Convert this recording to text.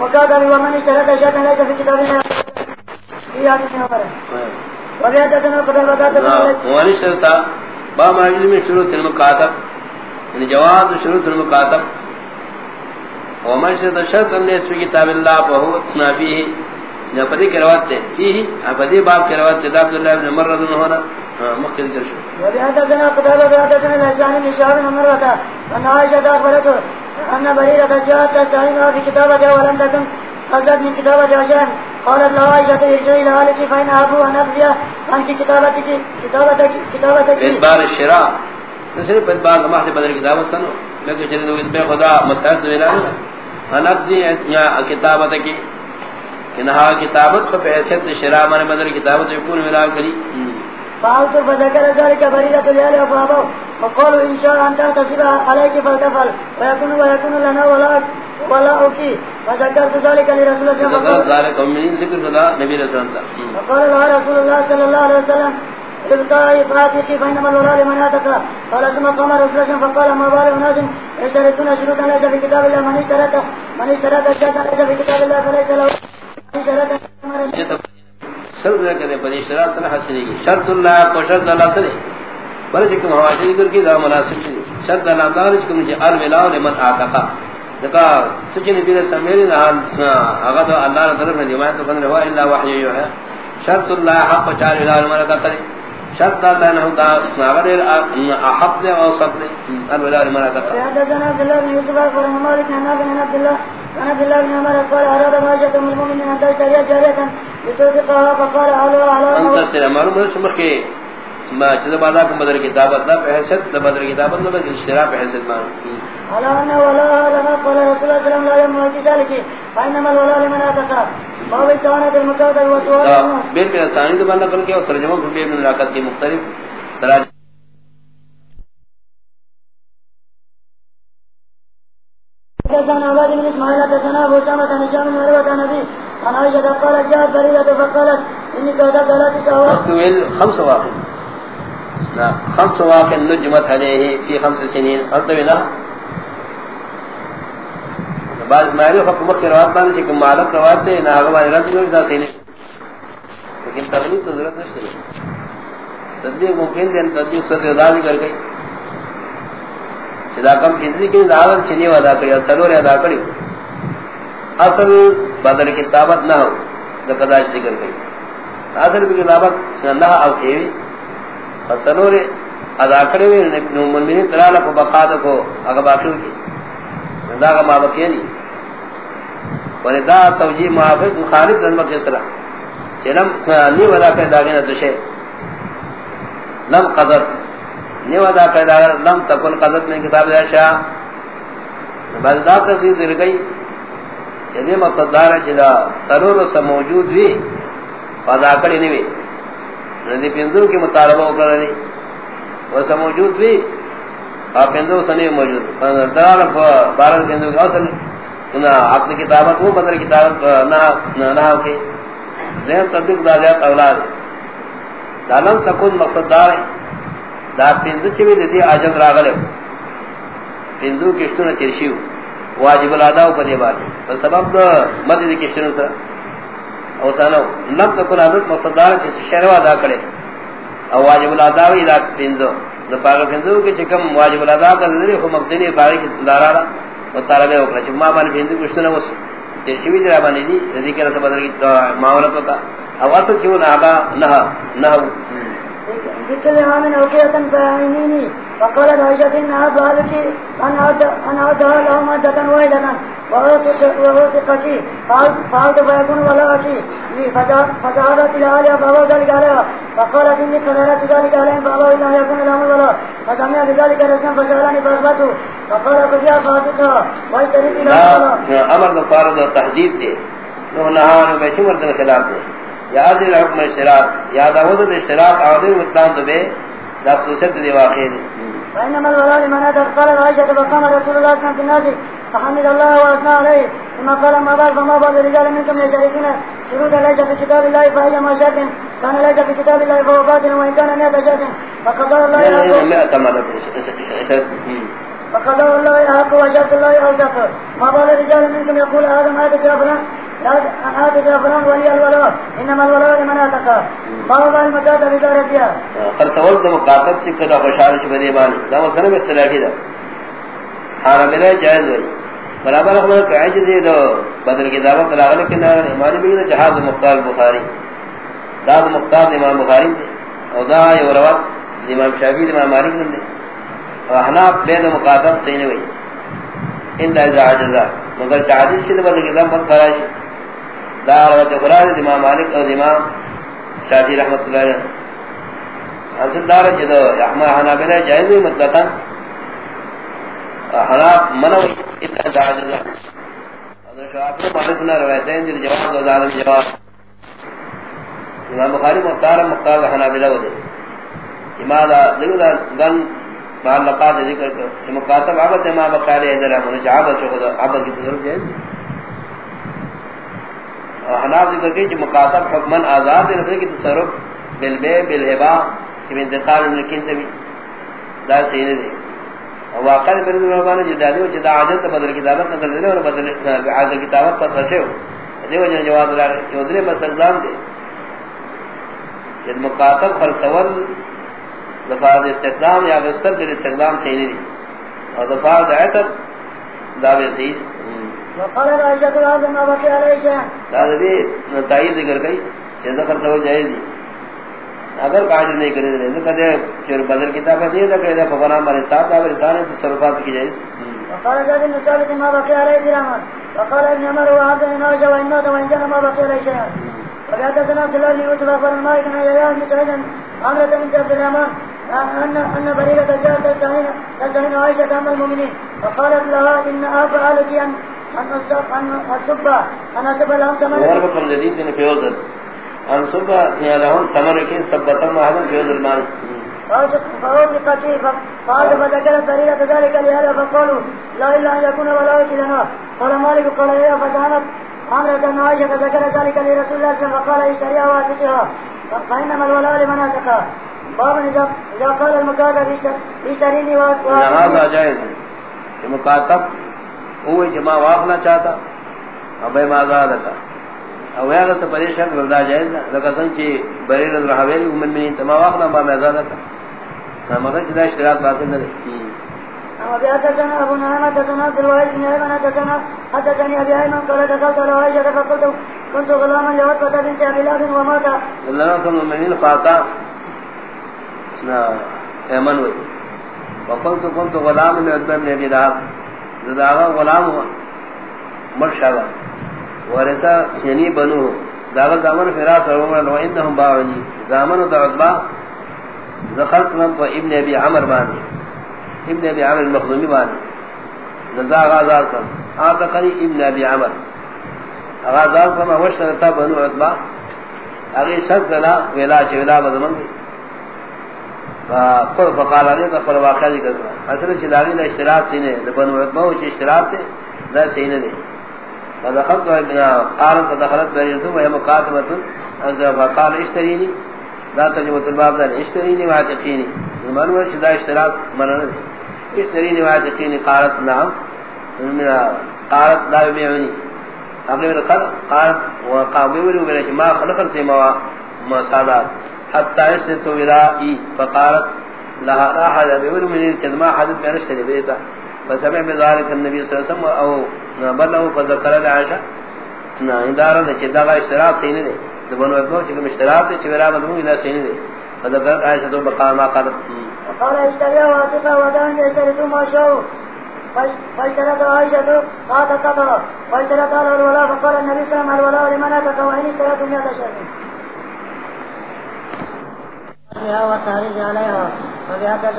مكاتب ومن اشترك شيئا ليس في كتاب الله في حديث عمر وبيعتنا قدر بدات ومن اشترك با معجز میں شروع جواب ومن شرط كتاب الله فهو نہ پدی کی روایت ہے فيه ابدی باب کی روایت ہے عبد الله بن عمر رضی اللہ عنہ مخکې ذکر شو۔ وبيعتنا قدر بدات من الجان من شهر عمر وتا ان عائشة اخبرته ان بريرة جاءت تستعين في كتابة ولم تكن قصدت من كتابة عشان قالت له عائشة ارجعي لهالك فإن أبو أبزي أنت كتابتك كتابتك كتابتك ادبار الشراء نصرف ادبار لما حسب بدر كتابة سنو۔ لكن شرد ادبار خدا مساعد دولا أن أبزي كتابتك کنہا کتابت کو پیسد شراء من بدر کتابت یکون ملا کری۔ فعلت فذكر ذلك بريدة ليالي وفابه وقالوا إن شاء أن تنتصر عليك فلتفعل ويكون ويكون لنا ولا ولا أوكي فذكرت ذلك لرسول الله صلى الله عليه وسلم۔ ذلك ومن ذكر صدا نبي رسول الله وقال له رسول الله صلى الله عليه وسلم ابقى إفراتك فإنما الولاء لمن أتك قال ثم قام رسول الله فقال ما بال أناس يشتركون شروطا ليس في كتاب الله من اشترك من اشترك شيئا ليس في كتاب الله فليس له شرط کرے پر کی۔ شرط اللہ کو شرط اللہ دا مناسب شرط اللہ دار جی لمن سچن اللہ نے طرف نے وحی شرط اللہ حق چار ولا لمن کا شرط اللہ نہ ہوتا اگر احق نے او صد الولا لمن عن عبد الله بن عمر قال اراد جاء من المؤمن ان تشتري جاريه لتوثقها فقال على على انت سر معلوم سمکے ما چیز بالا کو بدر کتابت نہ بحثت بدر کتابت نہ بلکہ اشتراء بحثت مان على ان ولا لما قال رسول الله صلى الله عليه وسلم ذلك فانما الولاء لمن اتقى باب كانت المكاتب وسؤال بالکل ثانی تو بنا کر کے ترجمہ بھی لاقت کی مختلف حدثنا عباد بن اسماعيل حدثنا ابو سامة عن هشام بن عروة عن ابي عن عائشة قالت جاءت بريدة فقالت اني كتبت لا تساوى خمس واقع۔ لا خمس واقع نجمت عليه في خمس سنين أرطبنا بعض اسماعیل حکم مخی روایت باندې چې کوم معلق روایت دی نه هغه باندې رد کړی دا صحیح نه لیکن تغلیب تو ضرورت نشته. تدبیر ممکن دی تدبیر سره ادا کر گئی دا کم کسی کی دعوت چنی ادا کری اور سلور ادا کری اصل بدل کتابت نہ ہو تو قضا ذکر گئی اصل بھی کتابت نہ او کی سلور ادا کری نو مومنین ترال کو بقات کو اگر باقی کی دا کا ما بکی نہیں ولدا توجیہ موافق مخالف ذمہ کے سرا چلم نی ودا کر داگے نہ دشے لم قدر. نیو ادا پیدا لم تکن قضت میں کتاب دیا شاہ بعد دا تفسیر در گئی. یعنی یدی مصدار چدا سرور سا موجود بھی فضا کری نوی ندی یعنی پندو کی مطالبہ کرنی وہ سا موجود بھی اور پندو سنی موجود. درال بارد پندو کی اصل عقل کتابت وہ بدر کتابت نہ ہوکی دیم تدبیر دا زیاد اولاد. دا لم تکن مقصدار دا پندو چوی دی عجب راغلے پندو کشتو نا ترشیو واجب الاداو پدی بارے سبب دا مدد کشتو سا او سانو لم تکن عدد مصدار چی شروا دا کرے او واجب الاداوی دا پندو دا پاگا پندو کی چکم واجب الاداو کا ذری خو مقصدی پاگا کی دارارا و طالبے اکرا چی ما بانی پندو کشتو نا ترشیوی دی رابانی دی ذکر سا بدر کی معاملت ہوتا او اصل کیوں نابا نہا نہا بكل عام أوكية فأعينيني فقالت عائشة إنها ذلك أن أعطها له مادة واحدة. وأوثقتي. فعلت فيكون فذهبت إلى عليها فأبوا ذلك عليها. فقالت إني قدرت ذلك عليهم فأبوا إلا يكون لهم الولاء فسمع بذلك رسم فسألني فأخبته فقال فجاء فاتقها واشتريت الولاء أمر دفارد تحديد دي. نهار بيشمر دن خلاف دي. یا ذل حکم اشتراک یا داود اشتراک عادل مطلق بے خصوصیت دی واقع دی وانما الولاء لمن ادر قال عائشة فقام رسول الله صلى الله عليه وسلم فحمد الله واثنى عليه ثم قال ما بعد فما بعد الرجال منكم يشاركون شروط ليس في كتاب الله فهي ما شاك كان ليس في كتاب الله فهو باطل وان كان مئة شاك فقضى الله مرة فقد الله يحق وشرط الله أوسط ما بال رجال منكم يقول هذا ما تجافران قرطول دا مقاطب چکتا خوشحال شبه بانی دا مسلم اختلافی دا. حراملہ جائز ہوئی برابر اخبر کہ عجزی دو بدر کی دعوت دلاغل کے نار امانی بھی دا جہاز مختار بخاری دا دا مختار امام بخاری دے او دا یو روات امام شافی امام مالک نے دے احناف بید مقاطب سینے ہوئی ان دا ازا عجزا. مگر چاہدید شد بدر کی دعوت خراج دا روات خراج امام مالک او امام شافی رحمت اللہ علیہ۔ اصل دار جدو احمد حنابلہ جائز مطلقا حرام منو اتنا عجزا حضر شعبی مالکنا روایتین جد جواب و ظالم جواب امام بخاری مختار مختار حنابلہ و دے امام دا گن معلقات ذکر کر کہ مقاتب عبد امام بخاری حضر امام نے عبد عبد کی تصرف جائز۔ حناب ذکر کی کہ مقاتب حکمن آزاد دے رکھے کی تصرف بالبے بالعبا کہ انتقال ملکین سے بھی دا سینے دے۔ واقع دے پر زمانہ جدادی و جدا جی عادت بدل کتابت نہ کرنے اور بدل عادت کتابت پس ہسے ہو۔ دے وجہ جواز لا چودھری مسلمان دے۔ جد مقاتب فلسول دفاع استقدام یا بستر کے استقدام سے نہیں اور دفاع عتب دعوے سید وقال رائشہ تو آدم آبا کیا رائشہ دادا دی تائید ذکر گئی جزا خرسول جائز دی. اگر قاعدہ نہیں کرے دے تو کہتے چر بدر کتاب ہے دا کہ فقنا ہمارے ساتھ اور رسالے تصرفات کی جائے وقال جاد النساء ما بقي عليه درهم وقال ابن عمر وهذا انه جو انه تو ان ما بقي عليه وقال سنا دلال يوسف مالك بن يحيى بن سعيد عمرو بن عبد الرحمن ان ان بريرة جاءت تستهين تستهين عائشة ام المؤمنين. وقالت لها ان ابا عليك ان ان ان ثمن. وربكم جديد بن فيوزن ان صبح یا لهم ثمر کی سبتا ما هذا في المان فقال فقال فذكر بريرة ذلك لهذا فقالوا لا الا ان يكون ولا لنا. قال مالك قال يا فتانت عمرة عائشة فذكر ذلك لرسول الله صلى الله عليه وسلم فقال اشتريها واتقها فإنما الولاء لمن أتقى باب إذا قال المكاتب اشتريني واتقها هذا جائز کہ مکاتب ہوئے جمع واقنا چاہتا اب ما آزاد تھا او یا پریشان وردا جائز لگا سن چی بریر الرحویل من من تما واقنا با ما آزاد تھا مگر جدا اشتراط باطل نہ أبي حدثنا نعيم حدثنا عبد الوهاب بن حدثنا حدثني قال دخلت على فقلت كنت غلاما بنت لهب ومات فاتا نا وقلت كنت غلاما لهب زداغا غلام هو مرشدا ورثا يعني بنو داغا زامن فراس ومن وإنهم باعني زامن دا دعتبا زخلت من ابن أبي عمر باني ابن ابی عمر المخزومی بانی نزا غازار کم آتا قری ابن ابی عمر غازار کم وشترتا بنو عطبا اگی شد کلا ویلا چه ویلا بزمن دی فقال علی قفل واقعہ ذکر کرا اصل چلاغی لا اشتراط سینے بنو عطبا وچ اشتراط تے دا سینے دی فدخلت ابن قارت فدخلت بریرتو وهي مقاتمة فقال اشتريني لا ترجمة الباب دا اشتريني وعتقيني زمان ورش دا اشتراط منانا دی اشتريني وعتقيني قالت نعم۔ قالت لا يبيعني اقلیم رکھل قالت وقاومی ولی وبرش ما خلقر سيما ما سادات حتى يسلتو ولائي فقالت لها لا حدا بيولي من الكذما حدث بأنشتري بيتا. فسمع بذلك النبي صلى الله عليه وسلم او بلغ فذكر لعائشة. نا اندارا دا چه داغا اشتراط سيني دي دبنو اتمو چكم اشتراط دي چه ورا مدمو الى سيني دي فذكرت عائشة دو بقال ما قالت؟ وقال اشتريها واتقها ودان يشتريتو ما شاءوا فاشترت عائشة، قالت قطرة فاشترت على الولاء، فقال النبي صلى الله عليه وسلم، الولاء لمن أتك وإن اشترت مئة شهر وتعرج عليها. وبهذا